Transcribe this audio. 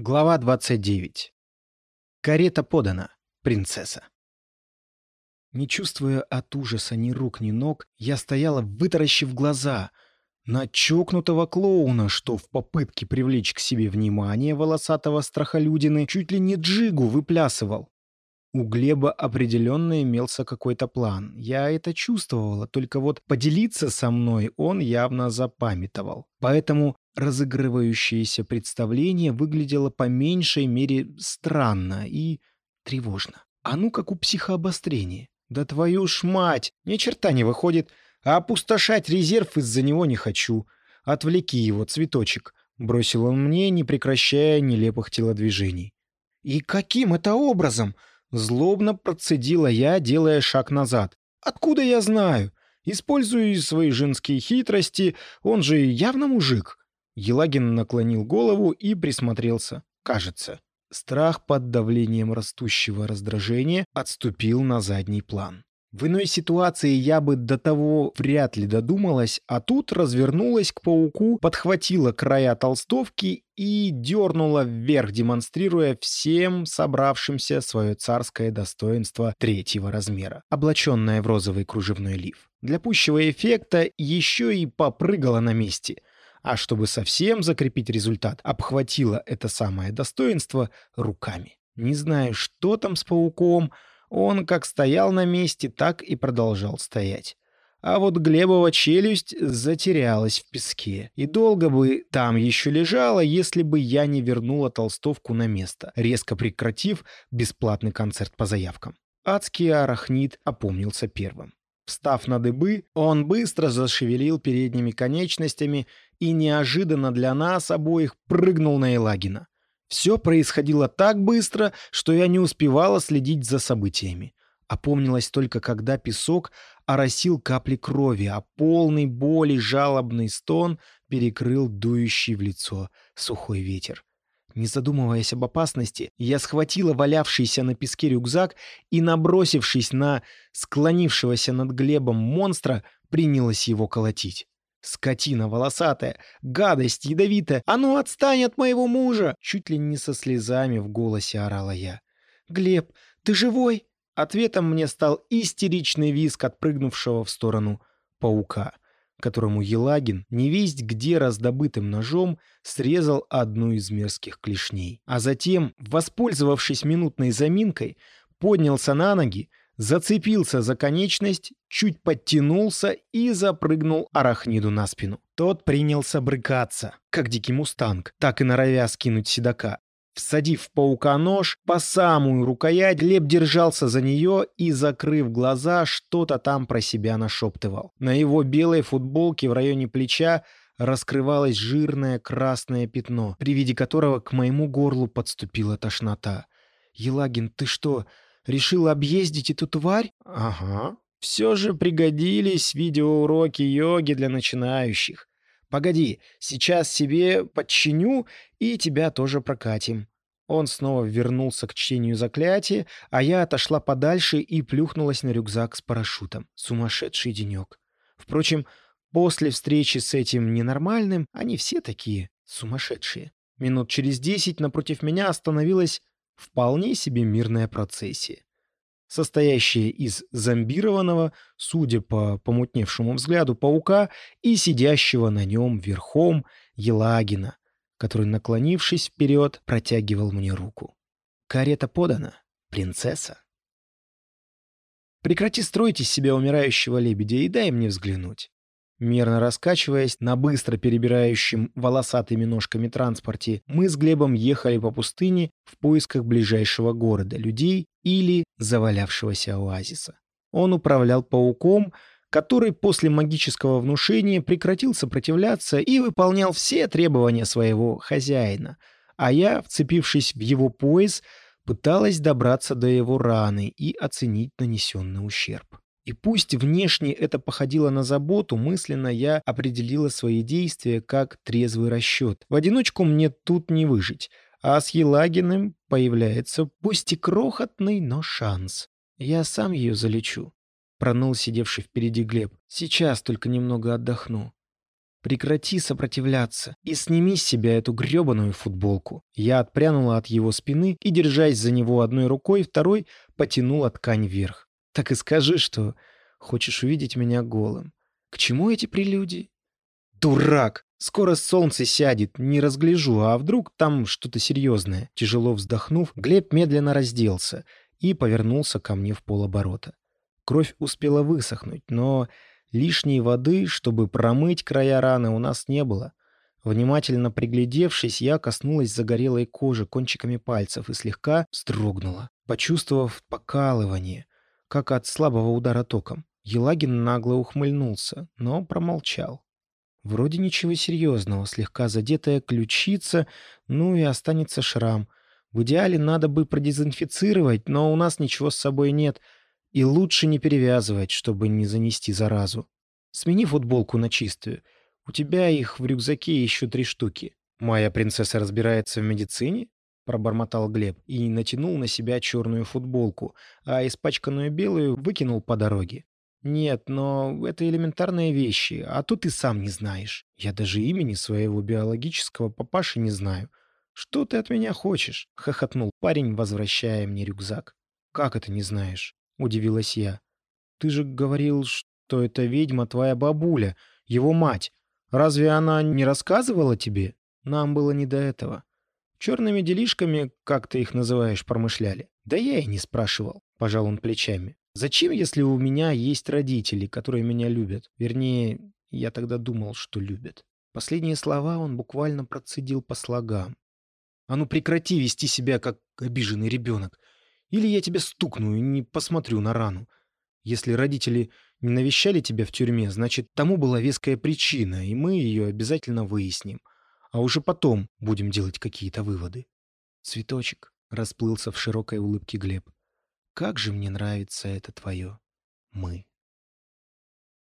Глава 29. Карета подана, принцесса. Не чувствуя от ужаса ни рук, ни ног, я стояла, вытаращив глаза на чокнутого клоуна, что в попытке привлечь к себе внимание волосатого страхолюдины чуть ли не джигу выплясывал. У Глеба определенно имелся какой-то план. Я это чувствовала, только вот поделиться со мной он явно запамятовал. Поэтому разыгрывающееся представление выглядело по меньшей мере странно и тревожно. А ну как у психообострения. Да твою ж мать! Ни черта не выходит. А опустошать резерв из-за него не хочу. Отвлеки его, цветочек. Бросил он мне, не прекращая нелепых телодвижений. И каким это образом? Злобно процедила я, делая шаг назад. Откуда я знаю? Использую свои женские хитрости, он же явно мужик. Елагин наклонил голову и присмотрелся. Кажется. Страх под давлением растущего раздражения отступил на задний план. В иной ситуации я бы до того вряд ли додумалась, а тут развернулась к пауку, подхватила края толстовки и дернула вверх, демонстрируя всем собравшимся свое царское достоинство третьего размера, облаченное в розовый кружевной лиф. Для пущего эффекта еще и попрыгала на месте — а чтобы совсем закрепить результат, обхватила это самое достоинство руками. Не знаю, что там с пауком, он как стоял на месте, так и продолжал стоять. А вот Глебова челюсть затерялась в песке. И долго бы там еще лежала, если бы я не вернула толстовку на место, резко прекратив бесплатный концерт по заявкам. Адский арахнит опомнился первым. Встав на дыбы, он быстро зашевелил передними конечностями и неожиданно для нас обоих прыгнул на Елагина. Все происходило так быстро, что я не успевала следить за событиями. Опомнилась только, когда песок оросил капли крови, а полный боли жалобный стон перекрыл дующий в лицо сухой ветер. Не задумываясь об опасности, я схватила валявшийся на песке рюкзак и, набросившись на склонившегося над Глебом монстра, принялась его колотить. Скотина волосатая, гадость ядовитая, а ну отстань от моего мужа! Чуть ли не со слезами в голосе орала я. Глеб, ты живой? Ответом мне стал истеричный визг отпрыгнувшего в сторону паука, которому Елагин, невесть где раздобытым ножом, срезал одну из мерзких клешней. А затем, воспользовавшись минутной заминкой, поднялся на ноги, зацепился за конечность, чуть подтянулся и запрыгнул арахниду на спину. Тот принялся брыкаться, как дикий мустанг, так и норовя скинуть седока. Всадив паука нож, по самую рукоять, Глеб держался за нее и, закрыв глаза, что-то там про себя нашептывал. На его белой футболке в районе плеча раскрывалось жирное красное пятно, при виде которого к моему горлу подступила тошнота. «Елагин, ты что, Решил объездить эту тварь? Ага. Все же пригодились видеоуроки йоги для начинающих. Погоди, сейчас себе подчиню и тебя тоже прокатим. Он снова вернулся к чтению заклятия, а я отошла подальше и плюхнулась на рюкзак с парашютом. Сумасшедший денек. Впрочем, после встречи с этим ненормальным они все такие сумасшедшие. Минут через десять напротив меня остановилась вполне себе мирная процессия, состоящая из зомбированного, судя по помутневшему взгляду, паука и сидящего на нем верхом Елагина, который, наклонившись вперед, протягивал мне руку. «Карета подана, принцесса». «Прекрати строить из себя умирающего лебедя и дай мне взглянуть». Мерно раскачиваясь на быстро перебирающем волосатыми ножками транспорте, мы с Глебом ехали по пустыне в поисках ближайшего города, людей или завалявшегося оазиса. Он управлял пауком, который после магического внушения прекратил сопротивляться и выполнял все требования своего хозяина, а я, вцепившись в его пояс, пыталась добраться до его раны и оценить нанесенный ущерб. И пусть внешне это походило на заботу, мысленно я определила свои действия как трезвый расчет. В одиночку мне тут не выжить, а с Елагиным появляется пусть и крохотный, но шанс. Я сам ее залечу. Пронул сидевший впереди Глеб. Сейчас только немного отдохну. Прекрати сопротивляться и сними с себя эту грёбаную футболку. Я отпрянула от его спины и, держась за него одной рукой, второй потянула ткань вверх. Так и скажи, что хочешь увидеть меня голым. К чему эти прелюдии? Дурак! Скоро солнце сядет, не разгляжу, а вдруг там что-то серьезное. Тяжело вздохнув, Глеб медленно разделся и повернулся ко мне в полоборота. Кровь успела высохнуть, но Лишней воды, чтобы промыть края раны, у нас не было. Внимательно приглядевшись, я коснулась загорелой кожи кончиками пальцев и слегка строгнула, почувствовав покалывание, как от слабого удара током. Елагин нагло ухмыльнулся, но промолчал. Вроде ничего серьезного, слегка задетая ключица, ну и останется шрам. В идеале надо бы продезинфицировать, но у нас ничего с собой нет — и лучше не перевязывать, чтобы не занести заразу. Смени футболку на чистую. У тебя их в рюкзаке еще три штуки. Моя принцесса разбирается в медицине? Пробормотал Глеб и натянул на себя черную футболку, а испачканную белую выкинул по дороге. «Нет, но это элементарные вещи, а то ты сам не знаешь. Я даже имени своего биологического папаши не знаю. Что ты от меня хочешь?» — хохотнул парень, возвращая мне рюкзак. «Как это не знаешь?» — удивилась я. «Ты же говорил, что это ведьма твоя бабуля, его мать. Разве она не рассказывала тебе? Нам было не до этого. Черными делишками, как ты их называешь, промышляли. Да я и не спрашивал», — пожал он плечами. «Зачем, если у меня есть родители, которые меня любят? Вернее, я тогда думал, что любят». Последние слова он буквально процедил по слогам. «А ну прекрати вести себя, как обиженный ребенок. Или я тебя стукну и не посмотрю на рану. Если родители не навещали тебя в тюрьме, значит, тому была веская причина, и мы ее обязательно выясним. А уже потом будем делать какие-то выводы. Цветочек расплылся в широкой улыбке Глеб. Как же мне нравится это твое «мы».